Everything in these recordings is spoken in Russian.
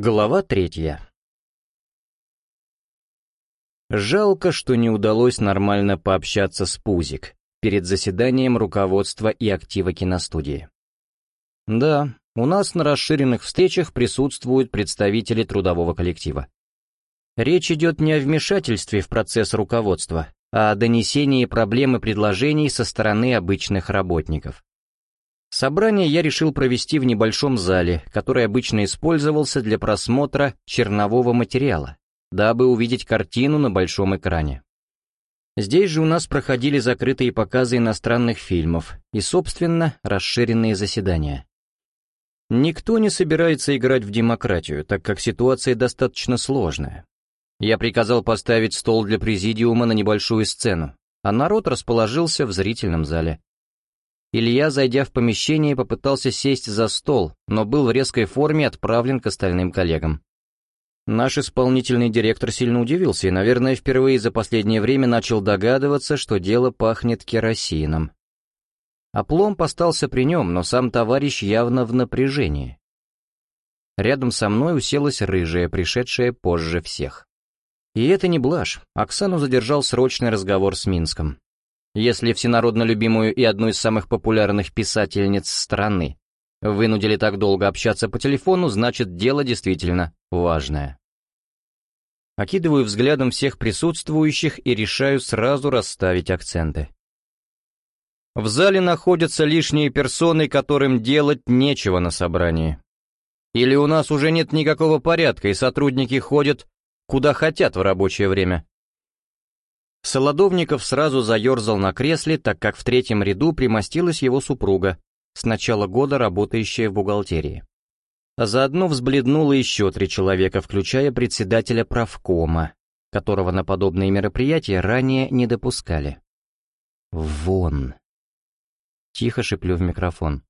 Глава третья Жалко, что не удалось нормально пообщаться с Пузик перед заседанием руководства и актива киностудии. Да, у нас на расширенных встречах присутствуют представители трудового коллектива. Речь идет не о вмешательстве в процесс руководства, а о донесении проблем и предложений со стороны обычных работников. Собрание я решил провести в небольшом зале, который обычно использовался для просмотра чернового материала, дабы увидеть картину на большом экране. Здесь же у нас проходили закрытые показы иностранных фильмов и, собственно, расширенные заседания. Никто не собирается играть в демократию, так как ситуация достаточно сложная. Я приказал поставить стол для президиума на небольшую сцену, а народ расположился в зрительном зале. Илья, зайдя в помещение, попытался сесть за стол, но был в резкой форме отправлен к остальным коллегам. Наш исполнительный директор сильно удивился и, наверное, впервые за последнее время начал догадываться, что дело пахнет керосином. Опломб остался при нем, но сам товарищ явно в напряжении. Рядом со мной уселась рыжая, пришедшая позже всех. И это не блажь, Оксану задержал срочный разговор с Минском. Если всенародно любимую и одну из самых популярных писательниц страны вынудили так долго общаться по телефону, значит, дело действительно важное. Окидываю взглядом всех присутствующих и решаю сразу расставить акценты. В зале находятся лишние персоны, которым делать нечего на собрании. Или у нас уже нет никакого порядка, и сотрудники ходят куда хотят в рабочее время. Солодовников сразу заерзал на кресле, так как в третьем ряду примостилась его супруга, с начала года работающая в бухгалтерии. А заодно взбледнуло еще три человека, включая председателя правкома, которого на подобные мероприятия ранее не допускали. «Вон!» Тихо шиплю в микрофон.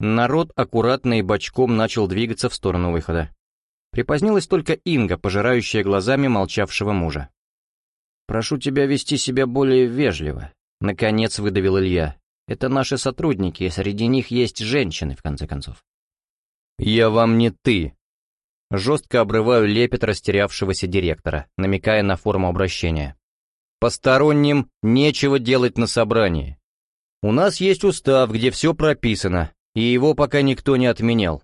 Народ аккуратно и бочком начал двигаться в сторону выхода. Припозднилась только Инга, пожирающая глазами молчавшего мужа. «Прошу тебя вести себя более вежливо», — наконец выдавил Илья. «Это наши сотрудники, и среди них есть женщины, в конце концов». «Я вам не ты», Жестко обрываю лепет растерявшегося директора, намекая на форму обращения. «Посторонним нечего делать на собрании. У нас есть устав, где все прописано, и его пока никто не отменял.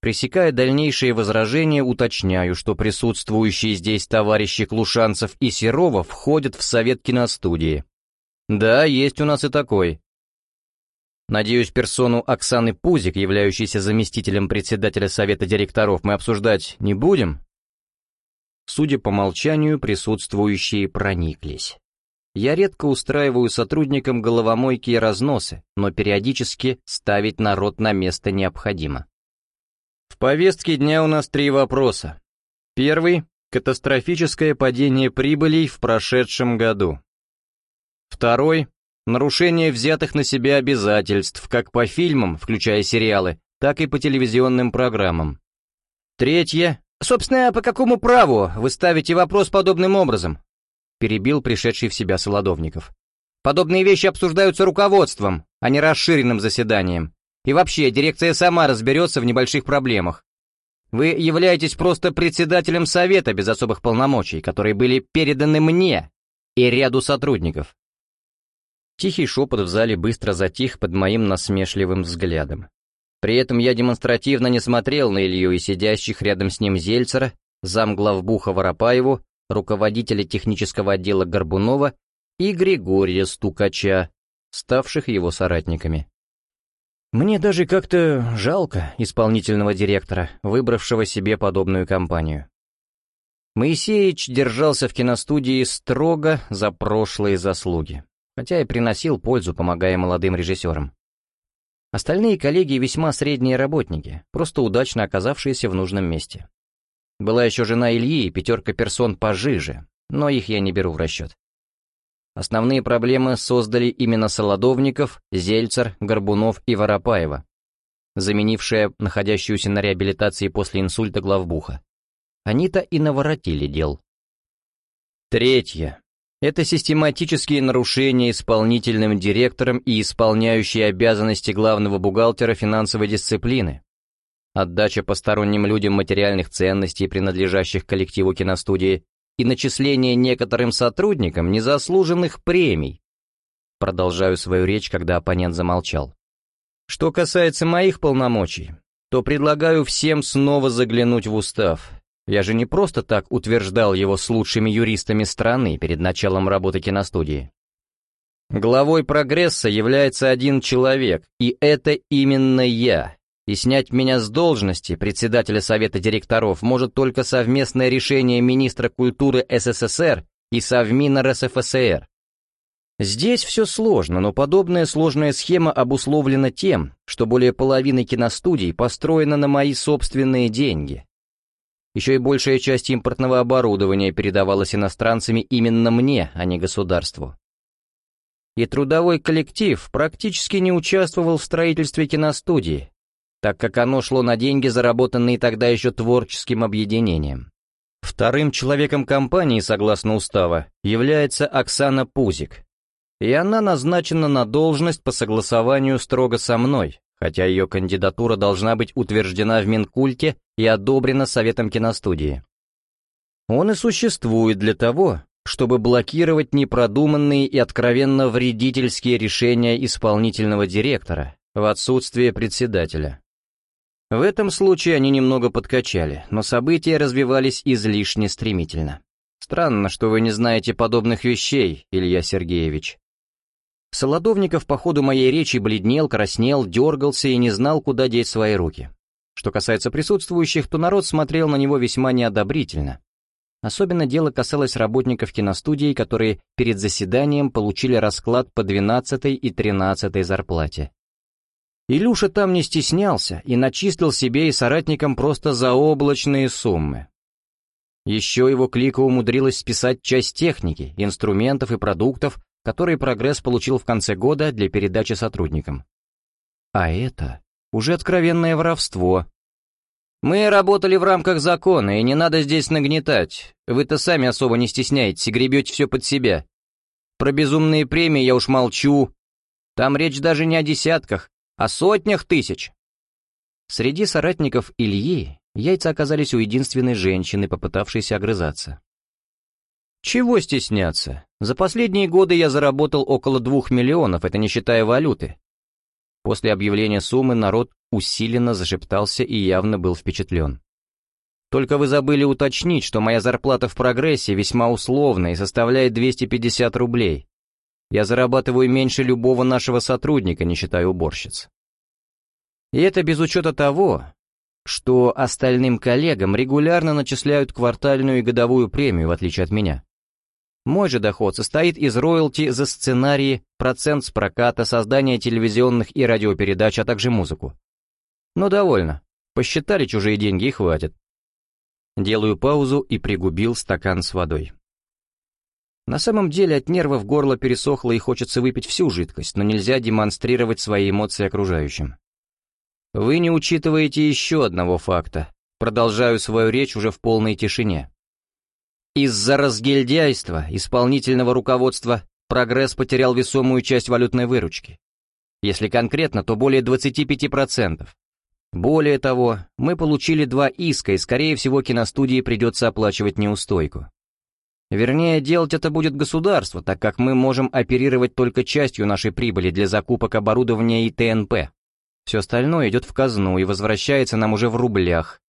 Пресекая дальнейшие возражения, уточняю, что присутствующие здесь товарищи Клушанцев и Серова входят в совет киностудии. Да, есть у нас и такой. Надеюсь, персону Оксаны Пузик, являющейся заместителем председателя совета директоров, мы обсуждать не будем? Судя по молчанию, присутствующие прониклись. Я редко устраиваю сотрудникам головомойки и разносы, но периодически ставить народ на место необходимо. В повестке дня у нас три вопроса. Первый — катастрофическое падение прибылей в прошедшем году. Второй — нарушение взятых на себя обязательств как по фильмам, включая сериалы, так и по телевизионным программам. Третье — собственно, по какому праву вы ставите вопрос подобным образом? Перебил пришедший в себя Солодовников. Подобные вещи обсуждаются руководством, а не расширенным заседанием. И вообще, дирекция сама разберется в небольших проблемах. Вы являетесь просто председателем совета без особых полномочий, которые были переданы мне и ряду сотрудников. Тихий шепот в зале быстро затих под моим насмешливым взглядом. При этом я демонстративно не смотрел на Илью и сидящих рядом с ним Зельцера, замглавбуха Воропаеву, руководителя технического отдела Горбунова и Григория Стукача, ставших его соратниками. Мне даже как-то жалко исполнительного директора, выбравшего себе подобную компанию. Моисеич держался в киностудии строго за прошлые заслуги, хотя и приносил пользу, помогая молодым режиссерам. Остальные коллеги весьма средние работники, просто удачно оказавшиеся в нужном месте. Была еще жена Ильи и пятерка персон пожиже, но их я не беру в расчет. Основные проблемы создали именно Солодовников, Зельцер, Горбунов и Воропаева, заменившая находящуюся на реабилитации после инсульта главбуха. Они-то и наворотили дел. Третье. Это систематические нарушения исполнительным директором и исполняющие обязанности главного бухгалтера финансовой дисциплины. отдача посторонним людям материальных ценностей, принадлежащих коллективу киностудии, и начисление некоторым сотрудникам незаслуженных премий. Продолжаю свою речь, когда оппонент замолчал. Что касается моих полномочий, то предлагаю всем снова заглянуть в устав. Я же не просто так утверждал его с лучшими юристами страны перед началом работы киностудии. Главой прогресса является один человек, и это именно я. И снять меня с должности председателя Совета директоров может только совместное решение министра культуры СССР и Совмина РСФСР. Здесь все сложно, но подобная сложная схема обусловлена тем, что более половины киностудий построена на мои собственные деньги. Еще и большая часть импортного оборудования передавалась иностранцами именно мне, а не государству и трудовой коллектив практически не участвовал в строительстве киностудии, так как оно шло на деньги, заработанные тогда еще творческим объединением. Вторым человеком компании, согласно устава, является Оксана Пузик, и она назначена на должность по согласованию строго со мной, хотя ее кандидатура должна быть утверждена в Минкульте и одобрена Советом киностудии. Он и существует для того, чтобы блокировать непродуманные и откровенно вредительские решения исполнительного директора в отсутствие председателя. В этом случае они немного подкачали, но события развивались излишне стремительно. Странно, что вы не знаете подобных вещей, Илья Сергеевич. Солодовников по ходу моей речи бледнел, краснел, дергался и не знал, куда деть свои руки. Что касается присутствующих, то народ смотрел на него весьма неодобрительно. Особенно дело касалось работников киностудии, которые перед заседанием получили расклад по 12 и 13 зарплате. Илюша там не стеснялся и начислил себе и соратникам просто заоблачные суммы. Еще его клика умудрилась списать часть техники, инструментов и продуктов, которые прогресс получил в конце года для передачи сотрудникам. А это уже откровенное воровство, мы работали в рамках закона, и не надо здесь нагнетать. Вы-то сами особо не стесняетесь и гребете все под себя. Про безумные премии я уж молчу. Там речь даже не о десятках, а сотнях тысяч. Среди соратников Ильи яйца оказались у единственной женщины, попытавшейся огрызаться. Чего стесняться? За последние годы я заработал около двух миллионов, это не считая валюты. После объявления суммы народ усиленно зашептался и явно был впечатлен. «Только вы забыли уточнить, что моя зарплата в прогрессе весьма условна и составляет 250 рублей. Я зарабатываю меньше любого нашего сотрудника, не считая уборщиц. И это без учета того, что остальным коллегам регулярно начисляют квартальную и годовую премию, в отличие от меня. Мой же доход состоит из роялти за сценарии, процент с проката, создание телевизионных и радиопередач, а также музыку. Но довольно. Посчитали чужие деньги и хватит. Делаю паузу и пригубил стакан с водой. На самом деле от нервов горло пересохло и хочется выпить всю жидкость, но нельзя демонстрировать свои эмоции окружающим. Вы не учитываете еще одного факта. Продолжаю свою речь уже в полной тишине. Из-за разгильдяйства исполнительного руководства прогресс потерял весомую часть валютной выручки. Если конкретно, то более 25%. Более того, мы получили два иска, и, скорее всего, киностудии придется оплачивать неустойку. Вернее, делать это будет государство, так как мы можем оперировать только частью нашей прибыли для закупок оборудования и ТНП. Все остальное идет в казну и возвращается нам уже в рублях.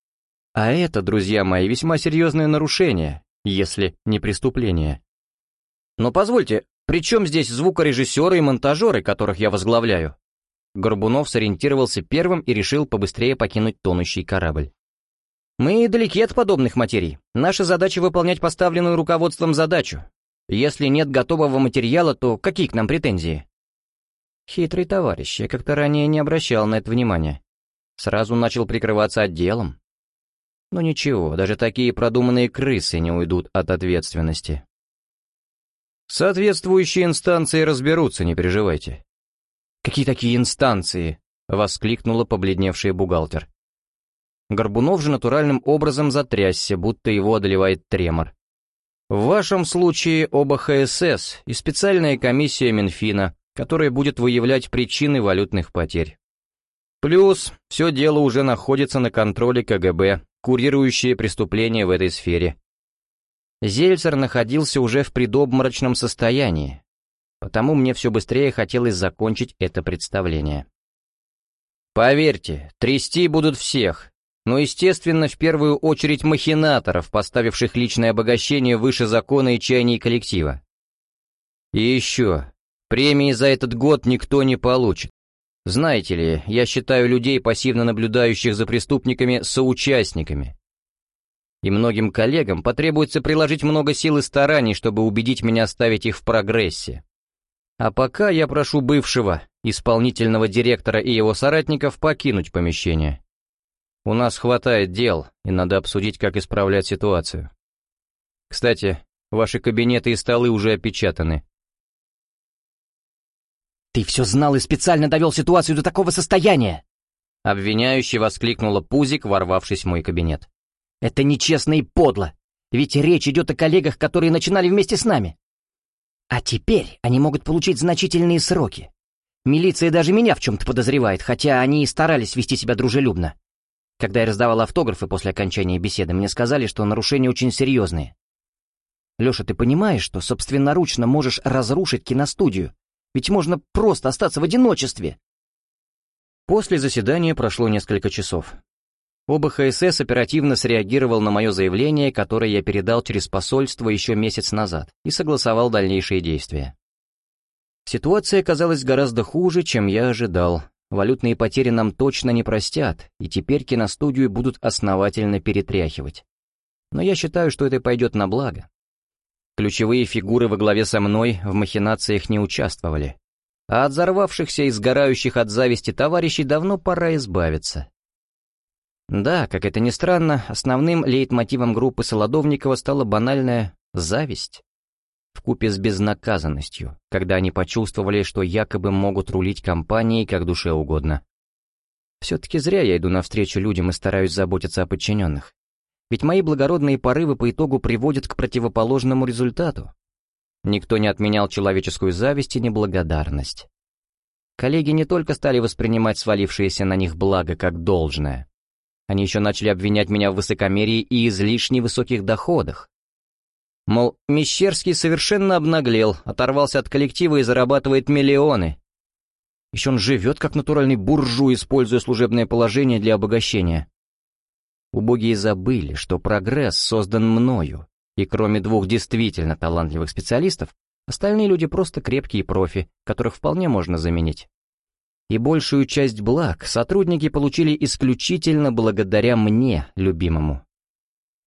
А это, друзья мои, весьма серьезное нарушение, если не преступление. Но позвольте, при чем здесь звукорежиссеры и монтажеры, которых я возглавляю? Горбунов сориентировался первым и решил побыстрее покинуть тонущий корабль. «Мы далеки от подобных материй. Наша задача — выполнять поставленную руководством задачу. Если нет готового материала, то какие к нам претензии?» Хитрый товарищ, я как-то ранее не обращал на это внимания. Сразу начал прикрываться отделом. Но ничего, даже такие продуманные крысы не уйдут от ответственности. Соответствующие инстанции разберутся, не переживайте. «Какие такие инстанции?» — воскликнула побледневшая бухгалтер. Горбунов же натуральным образом затрясся, будто его одолевает тремор. В вашем случае оба ХСС и специальная комиссия Минфина, которая будет выявлять причины валютных потерь. Плюс, все дело уже находится на контроле КГБ, курирующие преступления в этой сфере. Зельцер находился уже в предобморочном состоянии, потому мне все быстрее хотелось закончить это представление. Поверьте, трясти будут всех, но, естественно, в первую очередь махинаторов, поставивших личное обогащение выше закона и чаяний коллектива. И еще, премии за этот год никто не получит. Знаете ли, я считаю людей, пассивно наблюдающих за преступниками, соучастниками. И многим коллегам потребуется приложить много сил и стараний, чтобы убедить меня оставить их в прогрессе. А пока я прошу бывшего, исполнительного директора и его соратников покинуть помещение. У нас хватает дел, и надо обсудить, как исправлять ситуацию. Кстати, ваши кабинеты и столы уже опечатаны. «Ты все знал и специально довел ситуацию до такого состояния!» Обвиняющий воскликнула Пузик, ворвавшись в мой кабинет. «Это нечестно и подло, ведь речь идет о коллегах, которые начинали вместе с нами. А теперь они могут получить значительные сроки. Милиция даже меня в чем-то подозревает, хотя они и старались вести себя дружелюбно. Когда я раздавал автографы после окончания беседы, мне сказали, что нарушения очень серьезные. Леша, ты понимаешь, что собственноручно можешь разрушить киностудию? Ведь можно просто остаться в одиночестве. После заседания прошло несколько часов. ОБХСС оперативно среагировал на мое заявление, которое я передал через посольство еще месяц назад, и согласовал дальнейшие действия. Ситуация оказалась гораздо хуже, чем я ожидал. Валютные потери нам точно не простят, и теперь киностудию будут основательно перетряхивать. Но я считаю, что это пойдет на благо. Ключевые фигуры во главе со мной в махинациях не участвовали. А от взорвавшихся и сгорающих от зависти товарищей давно пора избавиться. Да, как это ни странно, основным лейтмотивом группы Солодовникова стала банальная зависть. Вкупе с безнаказанностью, когда они почувствовали, что якобы могут рулить компанией как душе угодно. Все-таки зря я иду навстречу людям и стараюсь заботиться о подчиненных. Ведь мои благородные порывы по итогу приводят к противоположному результату. Никто не отменял человеческую зависть и неблагодарность. Коллеги не только стали воспринимать свалившееся на них благо как должное, они еще начали обвинять меня в высокомерии и излишне высоких доходах. Мол, Мещерский совершенно обнаглел, оторвался от коллектива и зарабатывает миллионы. Еще он живет как натуральный буржуй, используя служебное положение для обогащения. Убогие забыли, что прогресс создан мною, и кроме двух действительно талантливых специалистов, остальные люди просто крепкие профи, которых вполне можно заменить и большую часть благ сотрудники получили исключительно благодаря мне, любимому.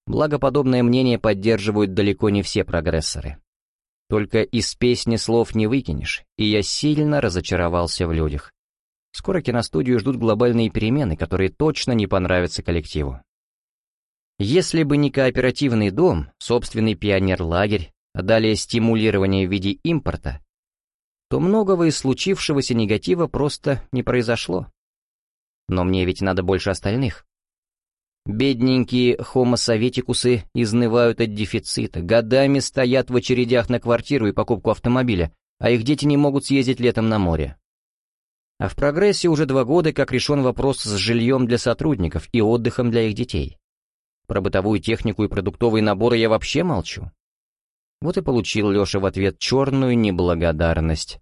Благоподобное мнение поддерживают далеко не все прогрессоры. Только из песни слов не выкинешь, и я сильно разочаровался в людях. Скоро киностудию ждут глобальные перемены, которые точно не понравятся коллективу. Если бы не кооперативный дом, собственный пионер-лагерь, а далее стимулирование в виде импорта, то многого из случившегося негатива просто не произошло. Но мне ведь надо больше остальных. Бедненькие хомо-советикусы изнывают от дефицита, годами стоят в очередях на квартиру и покупку автомобиля, а их дети не могут съездить летом на море. А в прогрессе уже два года как решен вопрос с жильем для сотрудников и отдыхом для их детей. Про бытовую технику и продуктовые наборы я вообще молчу. Вот и получил Леша в ответ черную неблагодарность.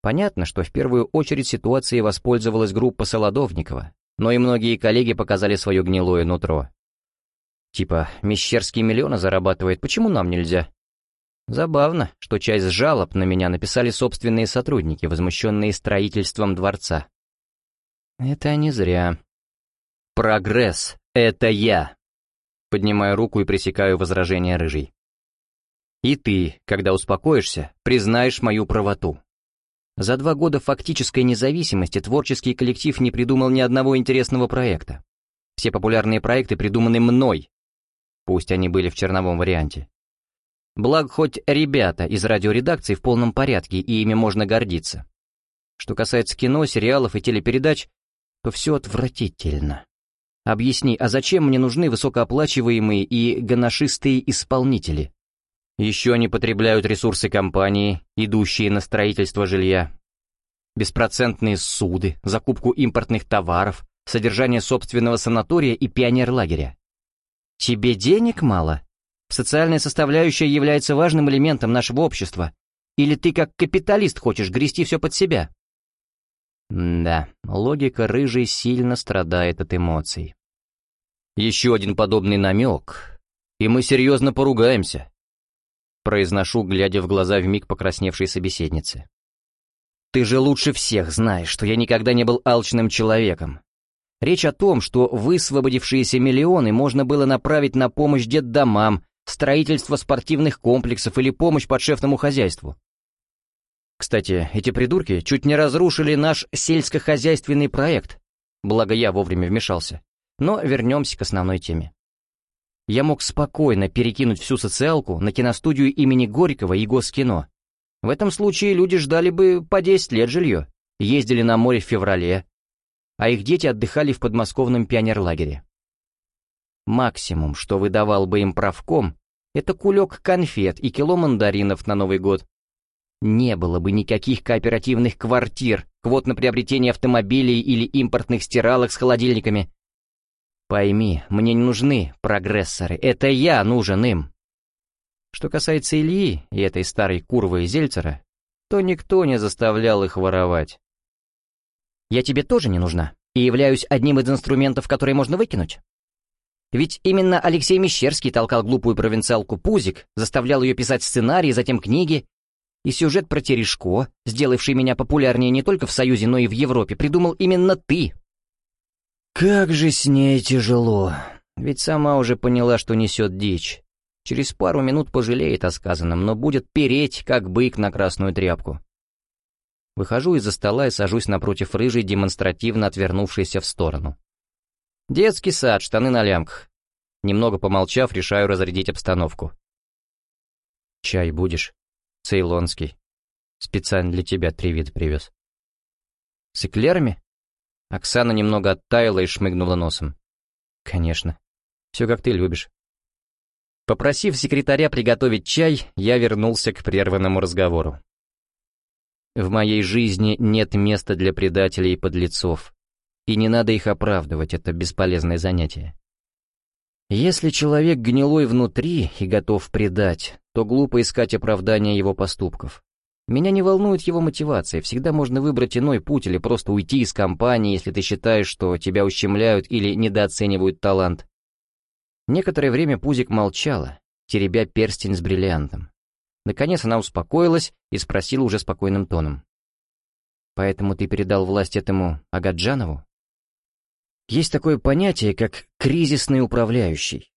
Понятно, что в первую очередь ситуацией воспользовалась группа Солодовникова, но и многие коллеги показали свое гнилое нутро. Типа, Мещерский миллиона зарабатывает, почему нам нельзя? Забавно, что часть жалоб на меня написали собственные сотрудники, возмущенные строительством дворца. Это не зря. Прогресс — это я. Поднимаю руку и пресекаю возражение рыжий. И ты, когда успокоишься, признаешь мою правоту. За два года фактической независимости творческий коллектив не придумал ни одного интересного проекта. Все популярные проекты придуманы мной, пусть они были в черновом варианте. Благо, хоть ребята из радиоредакции в полном порядке, и ими можно гордиться. Что касается кино, сериалов и телепередач, то все отвратительно. Объясни, а зачем мне нужны высокооплачиваемые и гоношистые исполнители? Еще они потребляют ресурсы компании, идущие на строительство жилья. беспроцентные суды, закупку импортных товаров, содержание собственного санатория и пионерлагеря. Тебе денег мало? Социальная составляющая является важным элементом нашего общества. Или ты как капиталист хочешь грести все под себя? Да, логика рыжей сильно страдает от эмоций. Еще один подобный намек, и мы серьезно поругаемся. Произношу, глядя в глаза вмиг покрасневшей собеседницы. Ты же лучше всех знаешь, что я никогда не был алчным человеком. Речь о том, что высвободившиеся миллионы можно было направить на помощь детдомам, строительство спортивных комплексов или помощь подшефному хозяйству. Кстати, эти придурки чуть не разрушили наш сельскохозяйственный проект, благо я вовремя вмешался. Но вернемся к основной теме. Я мог спокойно перекинуть всю социалку на киностудию имени Горького и Госкино. В этом случае люди ждали бы по 10 лет жилье, ездили на море в феврале, а их дети отдыхали в подмосковном пионерлагере. Максимум, что выдавал бы им правком, это кулек конфет и кило мандаринов на Новый год. Не было бы никаких кооперативных квартир, квот на приобретение автомобилей или импортных стиралок с холодильниками. Пойми, мне не нужны прогрессоры, это я нужен им. Что касается Ильи и этой старой курвы Зельцера, то никто не заставлял их воровать. Я тебе тоже не нужна и являюсь одним из инструментов, которые можно выкинуть. Ведь именно Алексей Мещерский толкал глупую провинциалку Пузик, заставлял ее писать сценарии, затем книги. И сюжет про Терешко, сделавший меня популярнее не только в Союзе, но и в Европе, придумал именно ты. Как же с ней тяжело. Ведь сама уже поняла, что несет дичь. Через пару минут пожалеет о сказанном, но будет переть, как бык на красную тряпку. Выхожу из-за стола и сажусь напротив рыжей, демонстративно отвернувшейся в сторону. Детский сад, штаны на лямках. Немного помолчав, решаю разрядить обстановку. «Чай будешь?» «Цейлонский. Специально для тебя три вида привез». «С эклерами?» Оксана немного оттаяла и шмыгнула носом. «Конечно. Все как ты любишь». Попросив секретаря приготовить чай, я вернулся к прерванному разговору. В моей жизни нет места для предателей и подлецов, и не надо их оправдывать, это бесполезное занятие. Если человек гнилой внутри и готов предать, то глупо искать оправдания его поступков. Меня не волнует его мотивация, всегда можно выбрать иной путь или просто уйти из компании, если ты считаешь, что тебя ущемляют или недооценивают талант. Некоторое время Пузик молчала, теребя перстень с бриллиантом. Наконец она успокоилась и спросила уже спокойным тоном. «Поэтому ты передал власть этому Агаджанову?» Есть такое понятие, как «кризисный управляющий».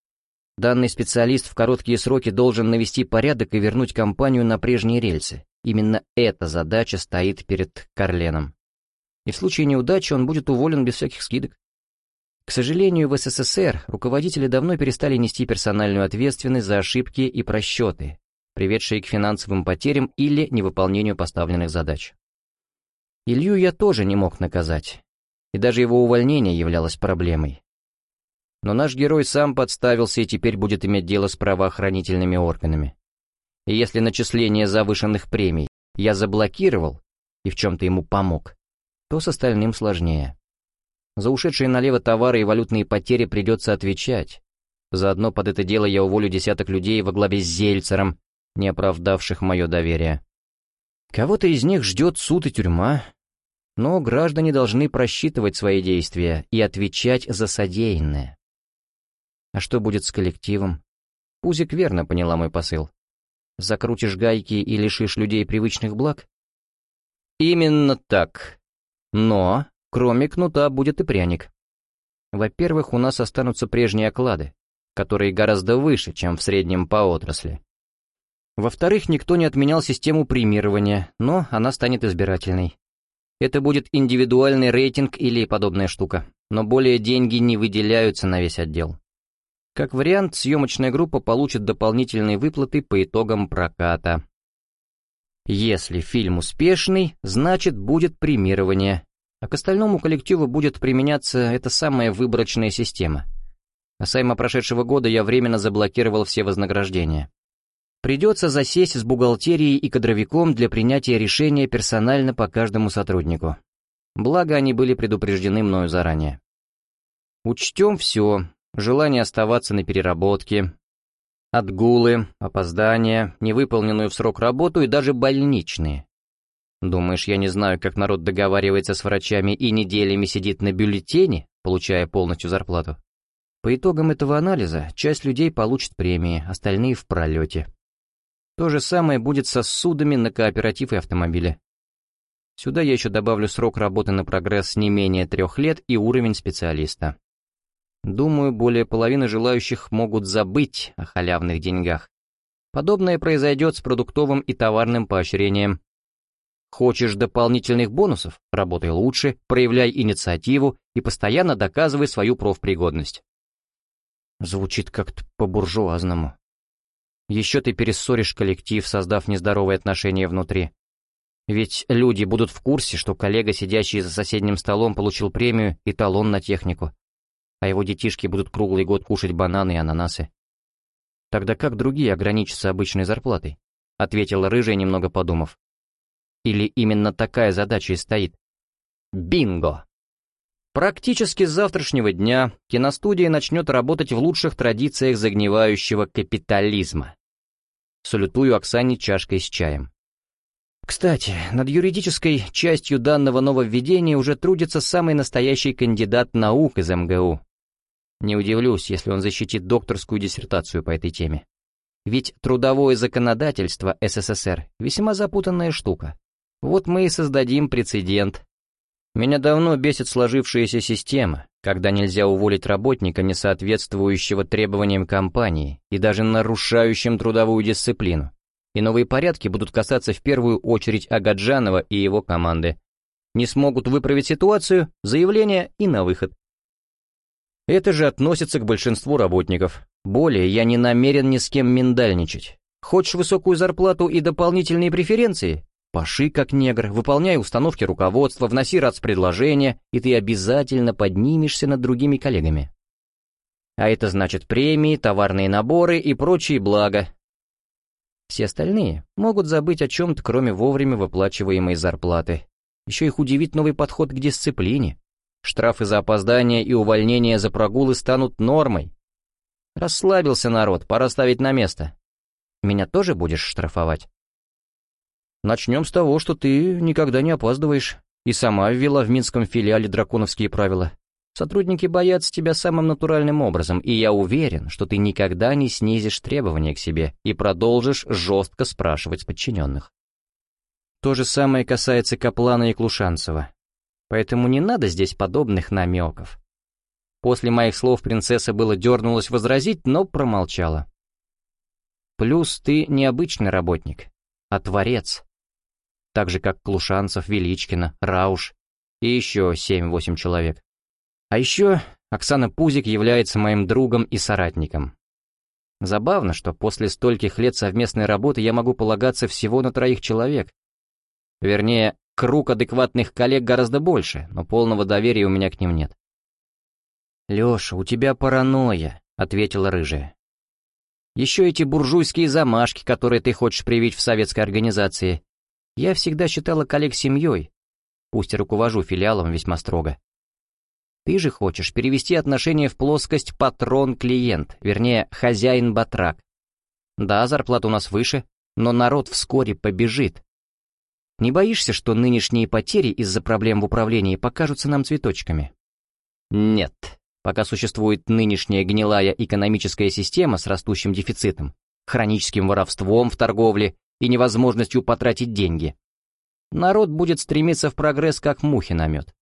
Данный специалист в короткие сроки должен навести порядок и вернуть компанию на прежние рельсы. Именно эта задача стоит перед Карленом. И в случае неудачи он будет уволен без всяких скидок. К сожалению, в СССР руководители давно перестали нести персональную ответственность за ошибки и просчеты, приведшие к финансовым потерям или невыполнению поставленных задач. Илью я тоже не мог наказать, и даже его увольнение являлось проблемой. Но наш герой сам подставился и теперь будет иметь дело с правоохранительными органами. И если начисление завышенных премий я заблокировал и в чем-то ему помог, то с остальным сложнее. За ушедшие налево товары и валютные потери придется отвечать. Заодно под это дело я уволю десяток людей во главе с Зельцером, не оправдавших мое доверие. Кого-то из них ждет суд и тюрьма, но граждане должны просчитывать свои действия и отвечать за содеянное. А что будет с коллективом? Пузик верно поняла мой посыл. Закрутишь гайки и лишишь людей привычных благ? Именно так. Но, кроме кнута, будет и пряник. Во-первых, у нас останутся прежние оклады, которые гораздо выше, чем в среднем по отрасли. Во-вторых, никто не отменял систему премирования, но она станет избирательной. Это будет индивидуальный рейтинг или подобная штука, но более деньги не выделяются на весь отдел. Как вариант, съемочная группа получит дополнительные выплаты по итогам проката. Если фильм успешный, значит будет премирование, а к остальному коллективу будет применяться эта самая выборочная система. Сайма прошедшего года я временно заблокировал все вознаграждения. Придется засесть с бухгалтерией и кадровиком для принятия решения персонально по каждому сотруднику. Благо, они были предупреждены мною заранее. Учтем все, желание оставаться на переработке, отгулы, опоздания, невыполненную в срок работу и даже больничные. Думаешь, я не знаю, как народ договаривается с врачами и неделями сидит на бюллетене, получая полностью зарплату? По итогам этого анализа часть людей получит премии, остальные в пролете. То же самое будет со судами на кооператив и автомобили. Сюда я еще добавлю срок работы на прогресс не менее трех лет и уровень специалиста. Думаю, более половины желающих могут забыть о халявных деньгах. Подобное произойдет с продуктовым и товарным поощрением. Хочешь дополнительных бонусов? Работай лучше, проявляй инициативу и постоянно доказывай свою профпригодность. Звучит как-то по-буржуазному. Еще ты перессоришь коллектив, создав нездоровые отношения внутри. Ведь люди будут в курсе, что коллега, сидящий за соседним столом, получил премию и талон на технику а его детишки будут круглый год кушать бананы и ананасы. Тогда как другие ограничатся обычной зарплатой? Ответила рыжая, немного подумав. Или именно такая задача и стоит? Бинго! Практически с завтрашнего дня киностудия начнет работать в лучших традициях загнивающего капитализма. Салютую Оксане чашкой с чаем. Кстати, над юридической частью данного нововведения уже трудится самый настоящий кандидат наук из МГУ, не удивлюсь, если он защитит докторскую диссертацию по этой теме. Ведь трудовое законодательство СССР весьма запутанная штука. Вот мы и создадим прецедент. Меня давно бесит сложившаяся система, когда нельзя уволить работника, не соответствующего требованиям компании и даже нарушающим трудовую дисциплину. И новые порядки будут касаться в первую очередь Агаджанова и его команды. Не смогут выправить ситуацию, заявление и на выход. Это же относится к большинству работников. Более, я не намерен ни с кем миндальничать. Хочешь высокую зарплату и дополнительные преференции? Паши как негр, выполняй установки руководства, вноси предложения, и ты обязательно поднимешься над другими коллегами. А это значит премии, товарные наборы и прочие блага. Все остальные могут забыть о чем-то, кроме вовремя выплачиваемой зарплаты. Еще их удивит новый подход к дисциплине. Штрафы за опоздание и увольнение за прогулы станут нормой. Расслабился народ, пора ставить на место. Меня тоже будешь штрафовать? Начнем с того, что ты никогда не опаздываешь, и сама ввела в Минском филиале драконовские правила. Сотрудники боятся тебя самым натуральным образом, и я уверен, что ты никогда не снизишь требования к себе и продолжишь жестко спрашивать подчиненных. То же самое касается Каплана и Клушанцева. Поэтому не надо здесь подобных намеков. После моих слов принцесса было дернулась возразить, но промолчала. Плюс ты не обычный работник, а творец. Так же, как Клушанцев, Величкина, Рауш и еще семь-восемь человек. А еще Оксана Пузик является моим другом и соратником. Забавно, что после стольких лет совместной работы я могу полагаться всего на троих человек. Вернее, Круг адекватных коллег гораздо больше, но полного доверия у меня к ним нет. «Леша, у тебя паранойя», — ответила рыжая. «Еще эти буржуйские замашки, которые ты хочешь привить в советской организации. Я всегда считала коллег семьей, пусть и руковожу филиалом весьма строго. Ты же хочешь перевести отношения в плоскость патрон-клиент, вернее, хозяин-батрак. Да, зарплата у нас выше, но народ вскоре побежит, не боишься, что нынешние потери из-за проблем в управлении покажутся нам цветочками? Нет. Пока существует нынешняя гнилая экономическая система с растущим дефицитом, хроническим воровством в торговле и невозможностью потратить деньги, народ будет стремиться в прогресс как мухи на мед.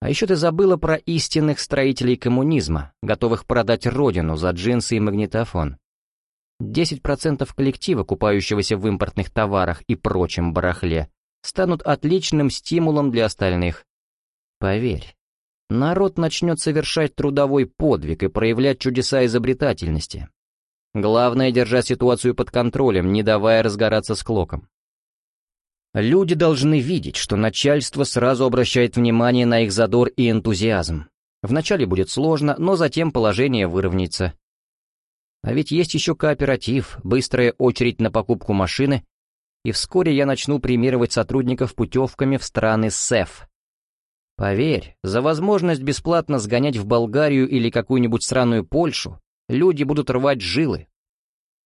А еще ты забыла про истинных строителей коммунизма, готовых продать родину за джинсы и магнитофон. 10% коллектива, купающегося в импортных товарах и прочем барахле, станут отличным стимулом для остальных. Поверь, народ начнет совершать трудовой подвиг и проявлять чудеса изобретательности. Главное — держать ситуацию под контролем, не давая разгораться склоком. Люди должны видеть, что начальство сразу обращает внимание на их задор и энтузиазм. Вначале будет сложно, но затем положение выровняется. А ведь есть еще кооператив, быстрая очередь на покупку машины, и вскоре я начну премировать сотрудников путевками в страны СЭФ. Поверь, за возможность бесплатно сгонять в Болгарию или какую-нибудь странную Польшу люди будут рвать жилы.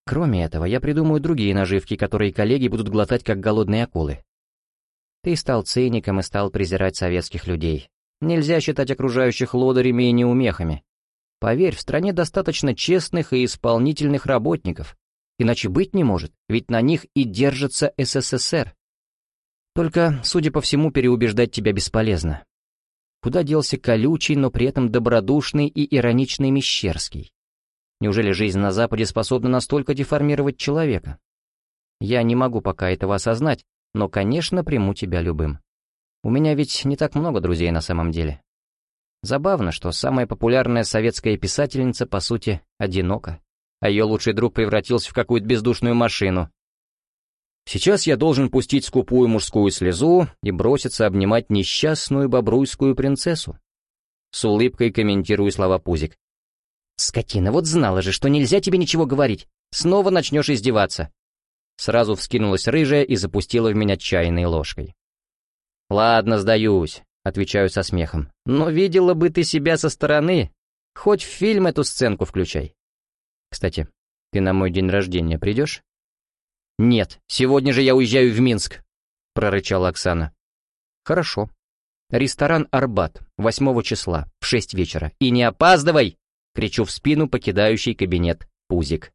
Кроме этого, я придумаю другие наживки, которые коллеги будут глотать как голодные акулы. Ты стал циником и стал презирать советских людей. Нельзя считать окружающих лодырями и неумехами. Поверь, в стране достаточно честных и исполнительных работников. Иначе быть не может, ведь на них и держится СССР. Только, судя по всему, переубеждать тебя бесполезно. Куда делся колючий, но при этом добродушный и ироничный Мещерский? Неужели жизнь на Западе способна настолько деформировать человека? Я не могу пока этого осознать, но, конечно, приму тебя любым. У меня ведь не так много друзей на самом деле. Забавно, что самая популярная советская писательница, по сути, одинока, а ее лучший друг превратился в какую-то бездушную машину. Сейчас я должен пустить скупую мужскую слезу и броситься обнимать несчастную бобруйскую принцессу. С улыбкой комментирую слова Пузик. «Скотина, вот знала же, что нельзя тебе ничего говорить. Снова начнешь издеваться». Сразу вскинулась рыжая и запустила в меня чайной ложкой. «Ладно, сдаюсь. Отвечаю со смехом. «Но видела бы ты себя со стороны. Хоть в фильм эту сценку включай». «Кстати, ты на мой день рождения придешь?» «Нет, сегодня же я уезжаю в Минск», — прорычала Оксана. «Хорошо. Ресторан «Арбат», 8 числа, в 6 вечера. И не опаздывай!» — кричу в спину покидающий кабинет Пузик.